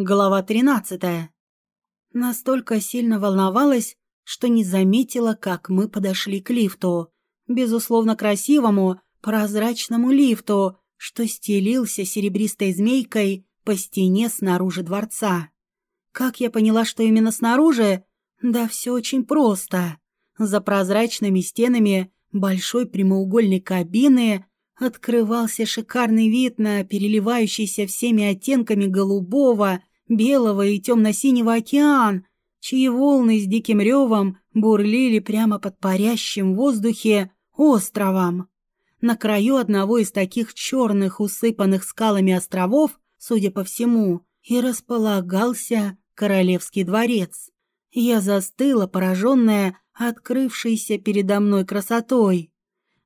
Глава 13. Настолько сильно волновалась, что не заметила, как мы подошли к лифту. Безусловно, красивому, прозрачному лифту, что стелился серебристой змейкой по стене снаружи дворца. Как я поняла, что именно снаружи? Да все очень просто. За прозрачными стенами большой прямоугольной кабины открывался шикарный вид на переливающийся всеми оттенками голубого, белого и темно-синего океан, чьи волны с диким ревом бурлили прямо под парящим в воздухе островом. На краю одного из таких черных, усыпанных скалами островов, судя по всему, и располагался королевский дворец. Я застыла, пораженная открывшейся передо мной красотой.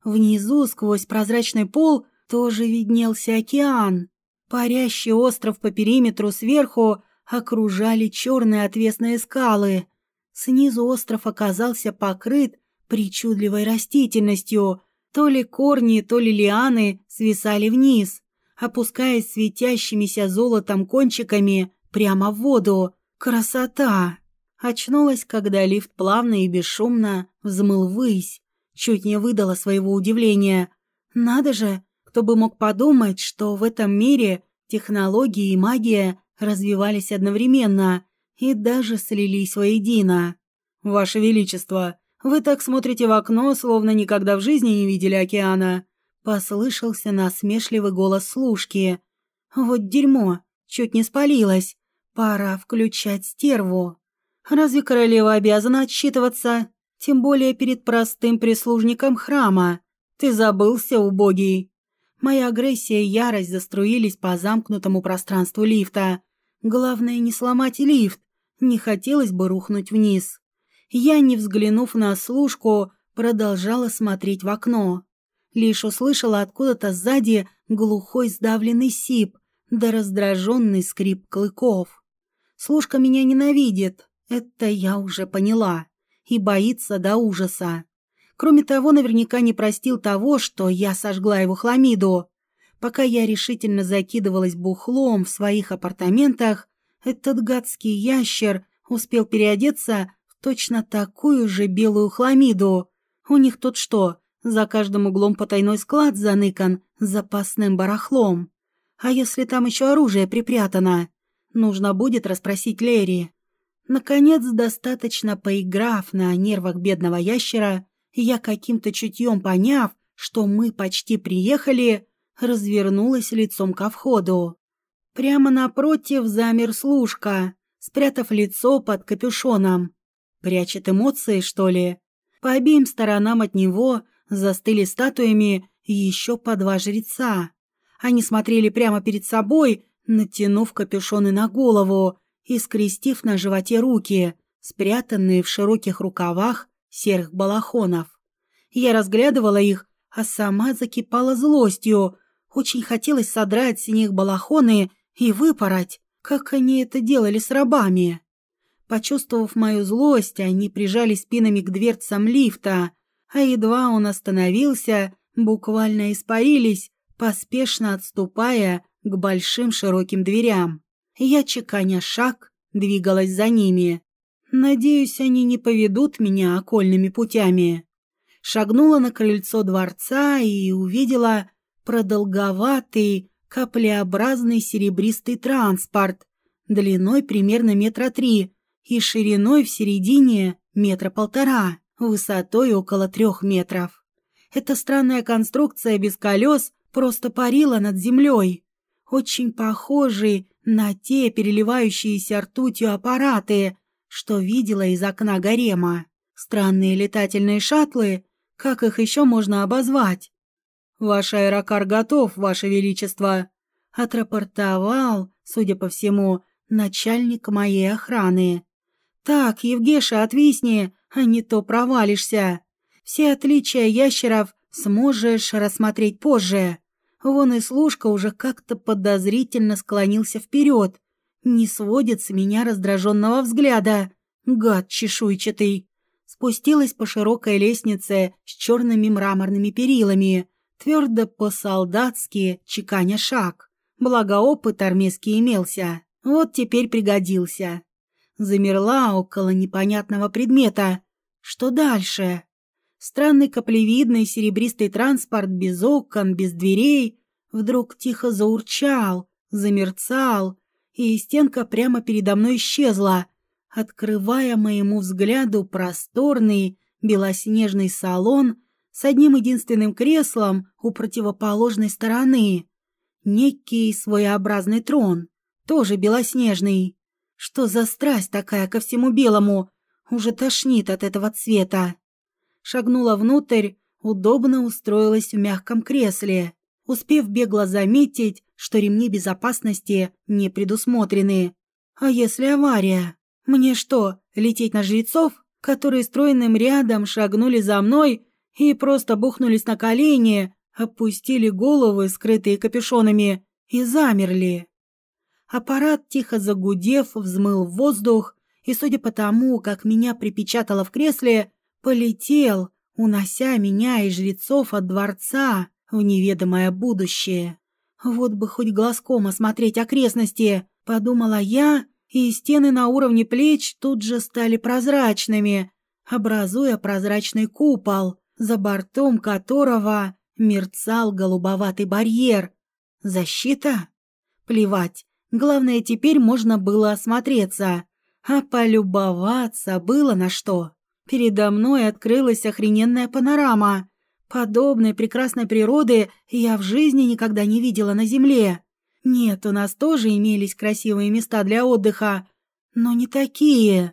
Внизу, сквозь прозрачный пол, тоже виднелся океан. Парящий остров по периметру сверху окружали черные отвесные скалы. Снизу остров оказался покрыт причудливой растительностью. То ли корни, то ли лианы свисали вниз, опускаясь светящимися золотом кончиками прямо в воду. Красота! Очнулась, когда лифт плавно и бесшумно взмыл ввысь. Чуть не выдала своего удивления. Надо же, кто бы мог подумать, что в этом мире технологии и магия развивались одновременно и даже слились воедино. «Ваше Величество, вы так смотрите в окно, словно никогда в жизни не видели океана», — послышался насмешливый голос служки. «Вот дерьмо, чуть не спалилась. Пора включать стерву. Разве королева обязана отчитываться? Тем более перед простым прислужником храма. Ты забылся, убогий. Моя агрессия и ярость заструились по замкнутому пространству лифта. Главное не сломать лифт. Не хотелось бы рухнуть вниз. Я, не взглянув на служку, продолжала смотреть в окно. Лишь услышала откуда-то сзади глухой сдавленный сип да раздраженный скрип клыков. Служка меня ненавидит, это я уже поняла, и боится до ужаса. Кроме того, наверняка не простил того, что я сожгла его хламиду. Пока я решительно закидывалась бухлом в своих апартаментах, этот гадский ящер успел переодеться в точно такую же белую хламиду. У них тут что, за каждым углом потайной склад заныкан запасным барахлом? А если там еще оружие припрятано? Нужно будет расспросить Лерри. Наконец, достаточно поиграв на нервах бедного ящера, я каким-то чутьем поняв, что мы почти приехали, развернулась лицом ко входу. Прямо напротив замер служка, спрятав лицо под капюшоном. Прячет эмоции, что ли? По обеим сторонам от него застыли статуями еще по два жреца. Они смотрели прямо перед собой, натянув капюшоны на голову и скрестив на животе руки, спрятанные в широких рукавах серых балахонов. Я разглядывала их, а сама закипала злостью. Очень хотелось содрать с них балахоны и выпороть, как они это делали с рабами. Почувствовав мою злость, они прижали спинами к дверцам лифта, а едва он остановился, буквально испарились, поспешно отступая к большим широким дверям. Я, чеканя шаг, двигалась за ними. Надеюсь, они не поведут меня окольными путями. Шагнула на крыльцо дворца и увидела продолговатый, каплеобразный серебристый транспорт, длиной примерно метра три и шириной в середине метра полтора, высотой около трех метров. Эта странная конструкция без колес просто парила над землей, очень похожий на те переливающиеся ртутью аппараты, что видела из окна гарема. Странные летательные шаттлы, как их еще можно обозвать? «Ваш аэрокар готов, Ваше Величество», — отрапортовал, судя по всему, начальник моей охраны. «Так, Евгеша, отвисни, а не то провалишься. Все отличия ящеров сможешь рассмотреть позже». Вон и служка уже как-то подозрительно склонился вперед, не сводит с меня раздраженного взгляда. Гад чешуйчатый. Спустилась по широкой лестнице с черными мраморными перилами, твердо по-солдатски чеканя шаг. Благо опыт армейский имелся. Вот теперь пригодился. Замерла около непонятного предмета. Что дальше? Странный каплевидный серебристый транспорт без окон, без дверей вдруг тихо заурчал, замерцал, и стенка прямо передо мной исчезла, открывая моему взгляду просторный белоснежный салон с одним единственным креслом у противоположной стороны. Некий своеобразный трон, тоже белоснежный. Что за страсть такая ко всему белому? Уже тошнит от этого цвета шагнула внутрь, удобно устроилась в мягком кресле, успев бегло заметить, что ремни безопасности не предусмотрены. А если авария? Мне что, лететь на жрецов, которые стройным рядом шагнули за мной и просто бухнулись на колени, опустили головы, скрытые капюшонами, и замерли? Аппарат, тихо загудев, взмыл в воздух, и, судя по тому, как меня припечатало в кресле, Полетел, унося меня и жрецов от дворца в неведомое будущее. Вот бы хоть глазком осмотреть окрестности, подумала я, и стены на уровне плеч тут же стали прозрачными, образуя прозрачный купол, за бортом которого мерцал голубоватый барьер. Защита? Плевать. Главное, теперь можно было осмотреться, а полюбоваться было на что. Передо мной открылась охрененная панорама. Подобной прекрасной природы я в жизни никогда не видела на Земле. Нет, у нас тоже имелись красивые места для отдыха, но не такие.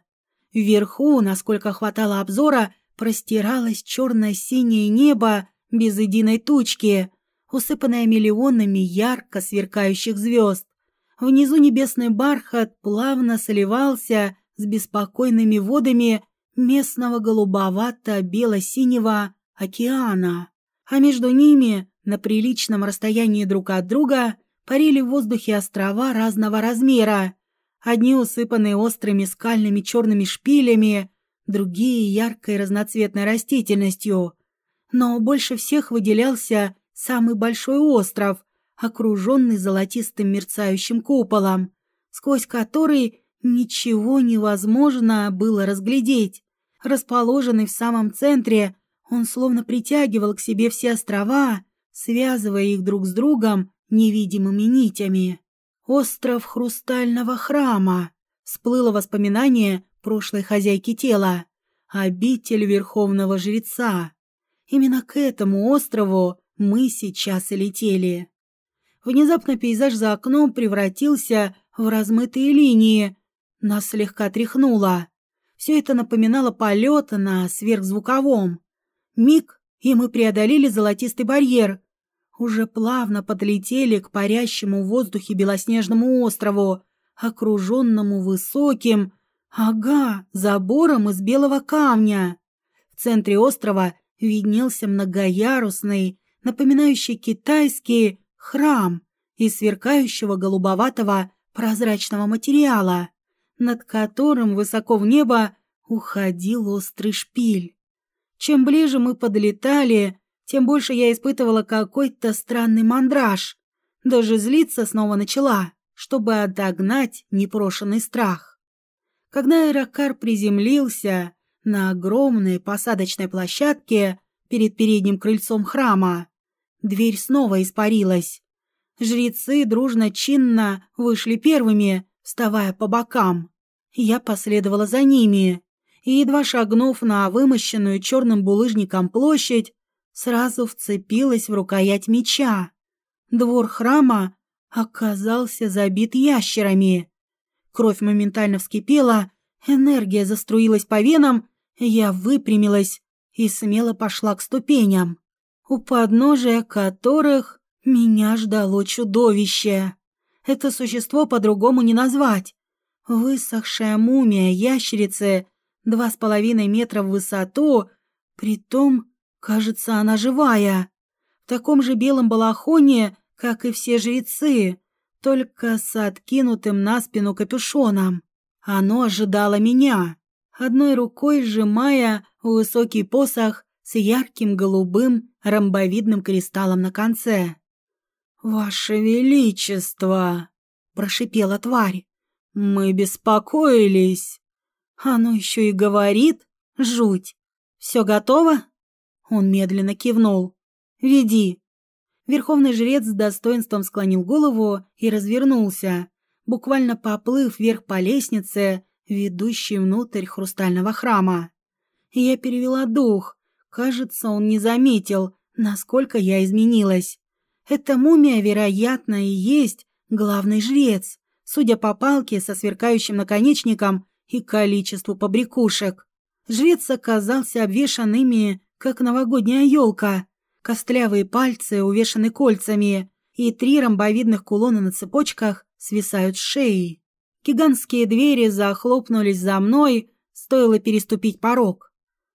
Вверху, насколько хватало обзора, простиралось черно-синее небо без единой тучки, усыпанное миллионами ярко сверкающих звезд. Внизу небесный бархат плавно сливался с беспокойными водами местного голубовато-бело-синего океана, а между ними, на приличном расстоянии друг от друга, парили в воздухе острова разного размера, одни усыпанные острыми скальными черными шпилями, другие яркой разноцветной растительностью. Но больше всех выделялся самый большой остров, окруженный золотистым мерцающим куполом, сквозь который ничего невозможно было разглядеть. Расположенный в самом центре, он словно притягивал к себе все острова, связывая их друг с другом невидимыми нитями. Остров хрустального храма. Всплыло воспоминание прошлой хозяйки тела. Обитель верховного жреца. Именно к этому острову мы сейчас и летели. Внезапно пейзаж за окном превратился в размытые линии. Нас слегка тряхнуло. Все это напоминало полет на сверхзвуковом. Миг, и мы преодолели золотистый барьер. Уже плавно подлетели к парящему в воздухе белоснежному острову, окруженному высоким, ага, забором из белого камня. В центре острова виднелся многоярусный, напоминающий китайский храм из сверкающего голубоватого прозрачного материала над которым высоко в небо уходил острый шпиль. Чем ближе мы подлетали, тем больше я испытывала какой-то странный мандраж. Даже злиться снова начала, чтобы отогнать непрошенный страх. Когда аэрокар приземлился на огромной посадочной площадке перед передним крыльцом храма, дверь снова испарилась. Жрецы дружно-чинно вышли первыми, вставая по бокам. Я последовала за ними и, едва шагнув на вымощенную черным булыжником площадь, сразу вцепилась в рукоять меча. Двор храма оказался забит ящерами. Кровь моментально вскипела, энергия заструилась по венам, я выпрямилась и смело пошла к ступеням, у подножия которых меня ждало чудовище. Это существо по-другому не назвать. Высохшая мумия ящерицы, два с половиной метра в высоту, притом, кажется, она живая. В таком же белом балахоне, как и все жрецы, только с откинутым на спину капюшоном. Оно ожидало меня, одной рукой сжимая высокий посох с ярким голубым ромбовидным кристаллом на конце. «Ваше Величество!» — прошипела тварь. Мы беспокоились. Оно еще и говорит. Жуть. Все готово? Он медленно кивнул. Веди. Верховный жрец с достоинством склонил голову и развернулся, буквально поплыв вверх по лестнице, ведущей внутрь хрустального храма. Я перевела дух. Кажется, он не заметил, насколько я изменилась. Эта мумия, вероятно, и есть главный жрец, судя по палке со сверкающим наконечником и количеству побрякушек. Жрец оказался обвешанными, как новогодняя елка. Костлявые пальцы увешаны кольцами, и три ромбовидных кулона на цепочках свисают с шеи. Гигантские двери захлопнулись за мной, стоило переступить порог.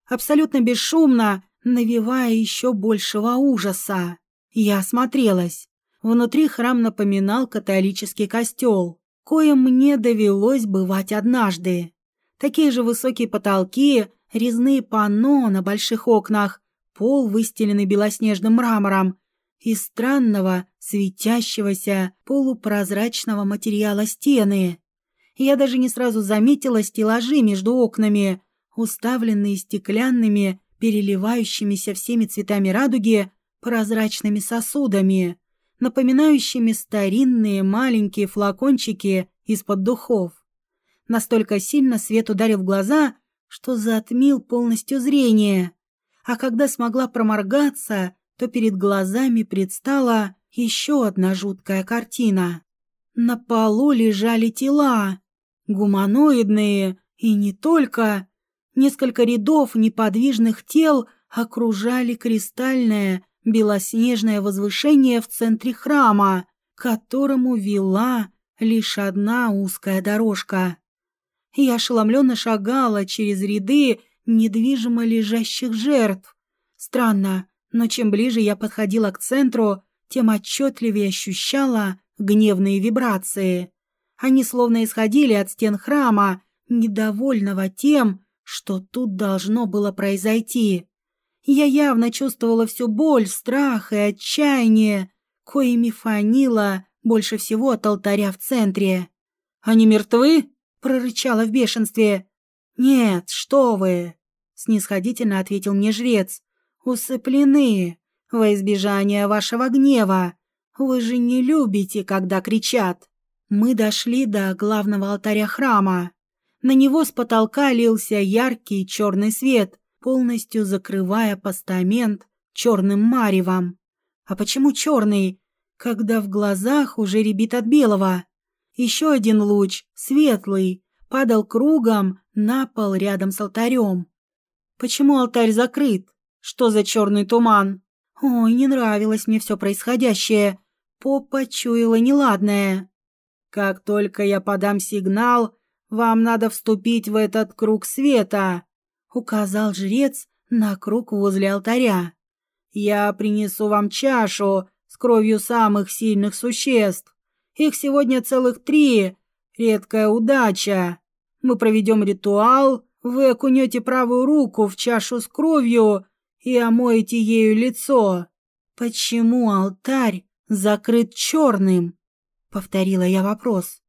Абсолютно бесшумно, навевая еще большего ужаса. Я осмотрелась. Внутри храм напоминал католический костел коим мне довелось бывать однажды. Такие же высокие потолки, резные панно на больших окнах, пол выстеленный белоснежным мрамором и странного, светящегося, полупрозрачного материала стены. Я даже не сразу заметила стеллажи между окнами, уставленные стеклянными, переливающимися всеми цветами радуги, прозрачными сосудами напоминающими старинные маленькие флакончики из-под духов. Настолько сильно свет ударил в глаза, что затмил полностью зрение. А когда смогла проморгаться, то перед глазами предстала еще одна жуткая картина. На полу лежали тела, гуманоидные и не только. Несколько рядов неподвижных тел окружали кристальное, белоснежное возвышение в центре храма, к которому вела лишь одна узкая дорожка. Я ошеломленно шагала через ряды недвижимо лежащих жертв. Странно, но чем ближе я подходила к центру, тем отчетливее ощущала гневные вибрации. Они словно исходили от стен храма, недовольного тем, что тут должно было произойти. Я явно чувствовала всю боль, страх и отчаяние, коими фанила больше всего от алтаря в центре. «Они мертвы?» — прорычала в бешенстве. «Нет, что вы!» — снисходительно ответил мне жрец. «Усыплены во избежание вашего гнева. Вы же не любите, когда кричат». Мы дошли до главного алтаря храма. На него с потолка лился яркий черный свет, полностью закрывая постамент черным маревом. А почему черный, когда в глазах уже рябит от белого? Еще один луч, светлый, падал кругом на пол рядом с алтарем. Почему алтарь закрыт? Что за черный туман? Ой, не нравилось мне все происходящее. Попа чуяла неладное. Как только я подам сигнал, вам надо вступить в этот круг света указал жрец на круг возле алтаря. «Я принесу вам чашу с кровью самых сильных существ. Их сегодня целых три. Редкая удача. Мы проведем ритуал, вы окунете правую руку в чашу с кровью и омоете ею лицо. Почему алтарь закрыт черным?» — повторила я вопрос.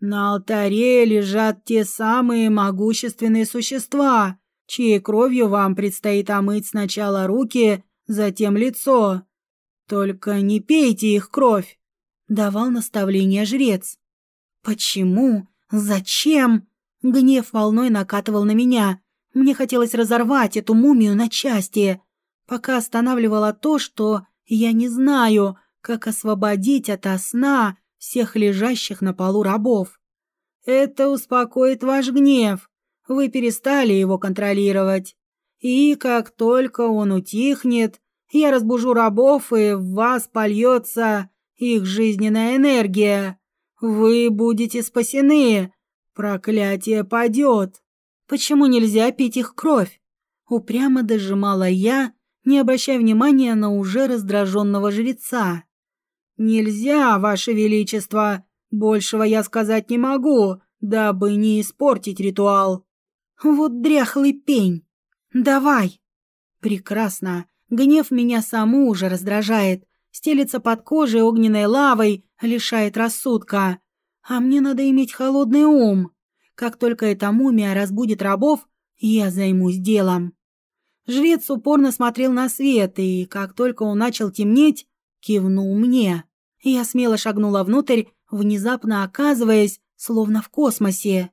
«На алтаре лежат те самые могущественные существа, чьей кровью вам предстоит омыть сначала руки, затем лицо. Только не пейте их кровь, давал наставление жрец. Почему? Зачем? Гнев волной накатывал на меня. Мне хотелось разорвать эту мумию на части, пока останавливало то, что я не знаю, как освободить от сна всех лежащих на полу рабов. Это успокоит ваш гнев, вы перестали его контролировать. И как только он утихнет, я разбужу рабов, и в вас польется их жизненная энергия. Вы будете спасены. Проклятие падет. Почему нельзя пить их кровь? Упрямо дожимала я, не обращая внимания на уже раздраженного жреца. «Нельзя, Ваше Величество! Большего я сказать не могу, дабы не испортить ритуал!» Вот дряхлый пень. Давай. Прекрасно. Гнев меня саму уже раздражает. Стелится под кожей огненной лавой, лишает рассудка. А мне надо иметь холодный ум. Как только эта мумия разбудит рабов, я займусь делом. Жрец упорно смотрел на свет, и как только он начал темнеть, кивнул мне. Я смело шагнула внутрь, внезапно оказываясь словно в космосе.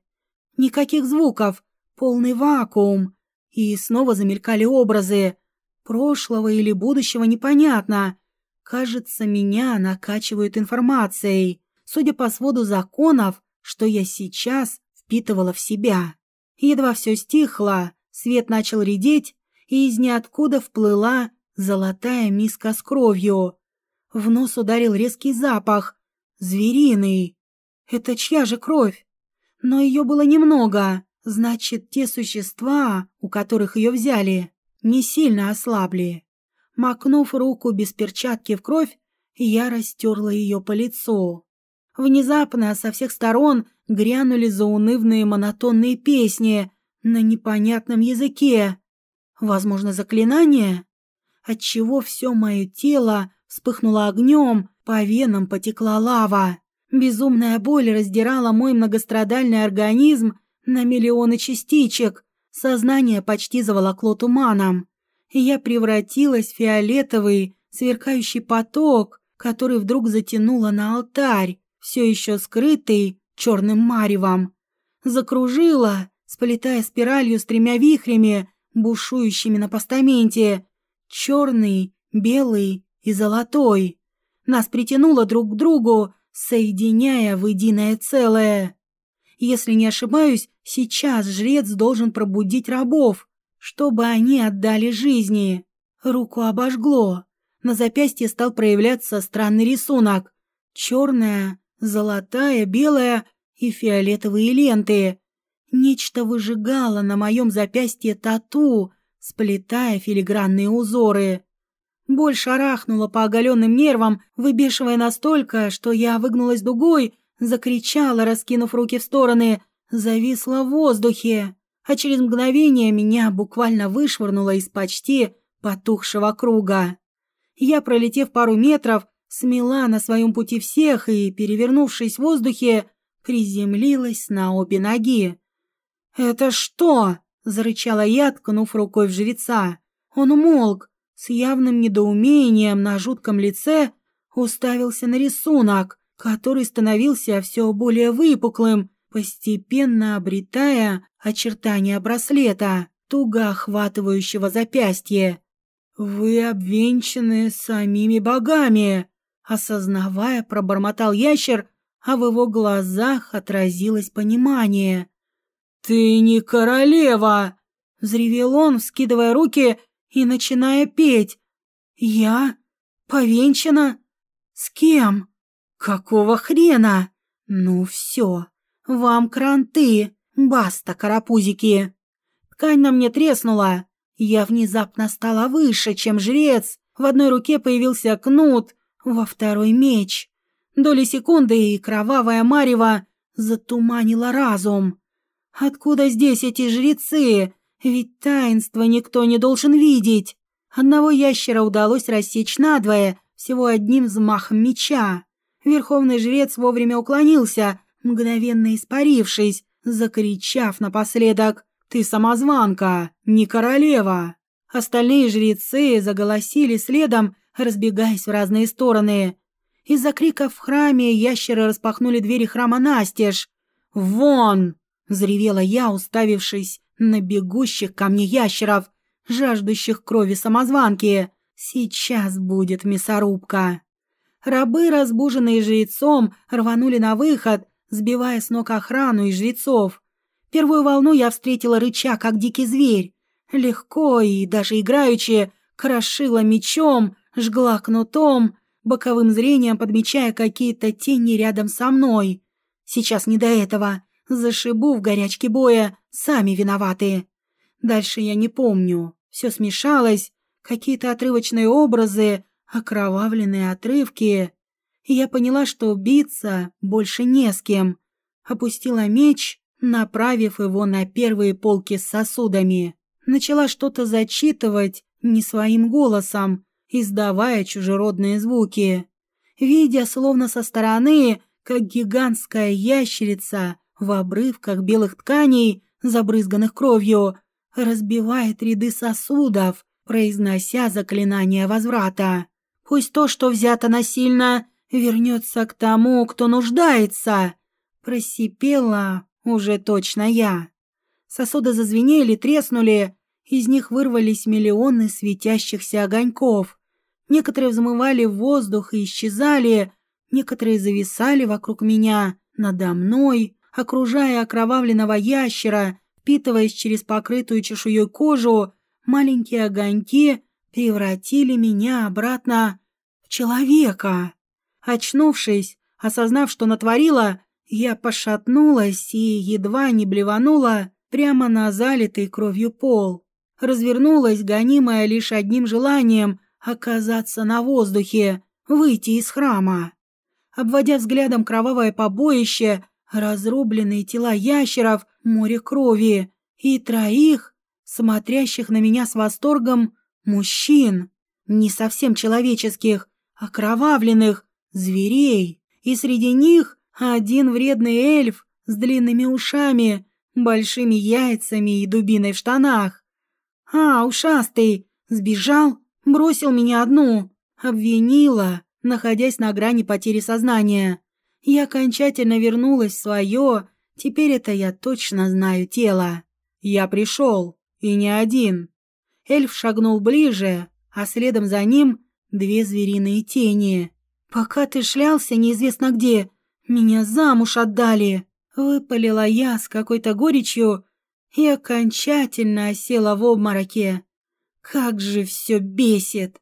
Никаких звуков, полный вакуум. И снова замелькали образы. Прошлого или будущего непонятно. Кажется, меня накачивают информацией. Судя по своду законов, что я сейчас впитывала в себя. Едва все стихло, свет начал редеть, и из ниоткуда вплыла золотая миска с кровью. В нос ударил резкий запах, звериный. Это чья же кровь? Но ее было немного, значит, те существа, у которых ее взяли, не сильно ослабли. Макнув руку без перчатки в кровь, я растерла ее по лицу. Внезапно со всех сторон грянули заунывные монотонные песни на непонятном языке. Возможно, заклинание? Отчего все мое тело вспыхнуло огнем, по венам потекла лава. Безумная боль раздирала мой многострадальный организм на миллионы частичек. Сознание почти заволокло туманом. И я превратилась в фиолетовый, сверкающий поток, который вдруг затянуло на алтарь, все еще скрытый черным маревом. Закружила, сплетая спиралью с тремя вихрями, бушующими на постаменте. Черный, белый и золотой. Нас притянуло друг к другу, соединяя в единое целое. Если не ошибаюсь, сейчас жрец должен пробудить рабов, чтобы они отдали жизни. Руку обожгло. На запястье стал проявляться странный рисунок. Черная, золотая, белая и фиолетовые ленты. Нечто выжигало на моем запястье тату, сплетая филигранные узоры. Боль шарахнула по оголенным нервам, выбешивая настолько, что я выгнулась дугой, закричала, раскинув руки в стороны, зависла в воздухе, а через мгновение меня буквально вышвырнуло из почти потухшего круга. Я, пролетев пару метров, смела на своем пути всех и, перевернувшись в воздухе, приземлилась на обе ноги. «Это что?» — зарычала я, ткнув рукой в жреца. Он умолк, с явным недоумением на жутком лице уставился на рисунок, который становился все более выпуклым, постепенно обретая очертания браслета, туго охватывающего запястье. «Вы обвенчаны самими богами!» Осознавая, пробормотал ящер, а в его глазах отразилось понимание. «Ты не королева!» — взревел он, вскидывая руки и начиная петь. «Я? Повенчана? С кем? Какого хрена? Ну все, вам кранты, баста, карапузики!» Ткань на мне треснула. Я внезапно стала выше, чем жрец. В одной руке появился кнут, во второй меч. Доли секунды и кровавая марево затуманила разум. Откуда здесь эти жрецы? Ведь таинство никто не должен видеть. Одного ящера удалось рассечь надвое, всего одним взмахом меча. Верховный жрец вовремя уклонился, мгновенно испарившись, закричав напоследок «Ты самозванка, не королева!». Остальные жрецы заголосили следом, разбегаясь в разные стороны. Из-за криков в храме ящеры распахнули двери храма настежь. «Вон!» — взревела я, уставившись на бегущих ко мне ящеров, жаждущих крови самозванки. «Сейчас будет мясорубка!» Рабы, разбуженные жрецом, рванули на выход, сбивая с ног охрану и жрецов. Первую волну я встретила рыча, как дикий зверь. Легко и даже играючи крошила мечом, жгла кнутом, боковым зрением подмечая какие-то тени рядом со мной. Сейчас не до этого. Зашибу в горячке боя, сами виноваты. Дальше я не помню. Все смешалось, какие-то отрывочные образы, окровавленные отрывки. Я поняла, что биться больше не с кем. Опустила меч, направив его на первые полки с сосудами. Начала что-то зачитывать не своим голосом, издавая чужеродные звуки. Видя, словно со стороны, как гигантская ящерица в обрывках белых тканей, забрызганных кровью, разбивает ряды сосудов, произнося заклинание возврата. Пусть то, что взято насильно, вернется к тому, кто нуждается. Просипела уже точно я. Сосуды зазвенели, треснули, из них вырвались миллионы светящихся огоньков. Некоторые взмывали в воздух и исчезали, некоторые зависали вокруг меня, надо мной, окружая окровавленного ящера, впитываясь через покрытую чешуей кожу, маленькие огоньки превратили меня обратно в человека. Очнувшись, осознав, что натворила, я пошатнулась и едва не блеванула прямо на залитый кровью пол. Развернулась, гонимая лишь одним желанием оказаться на воздухе, выйти из храма. Обводя взглядом кровавое побоище, разрубленные тела ящеров, море крови и троих, смотрящих на меня с восторгом, мужчин, не совсем человеческих, окровавленных, зверей, и среди них один вредный эльф с длинными ушами, большими яйцами и дубиной в штанах. А, ушастый, сбежал, бросил меня одну, обвинила, находясь на грани потери сознания. Я окончательно вернулась в свое, теперь это я точно знаю тело. Я пришел, и не один. Эльф шагнул ближе, а следом за ним две звериные тени. «Пока ты шлялся неизвестно где, меня замуж отдали!» Выпалила я с какой-то горечью и окончательно осела в обмороке. Как же все бесит!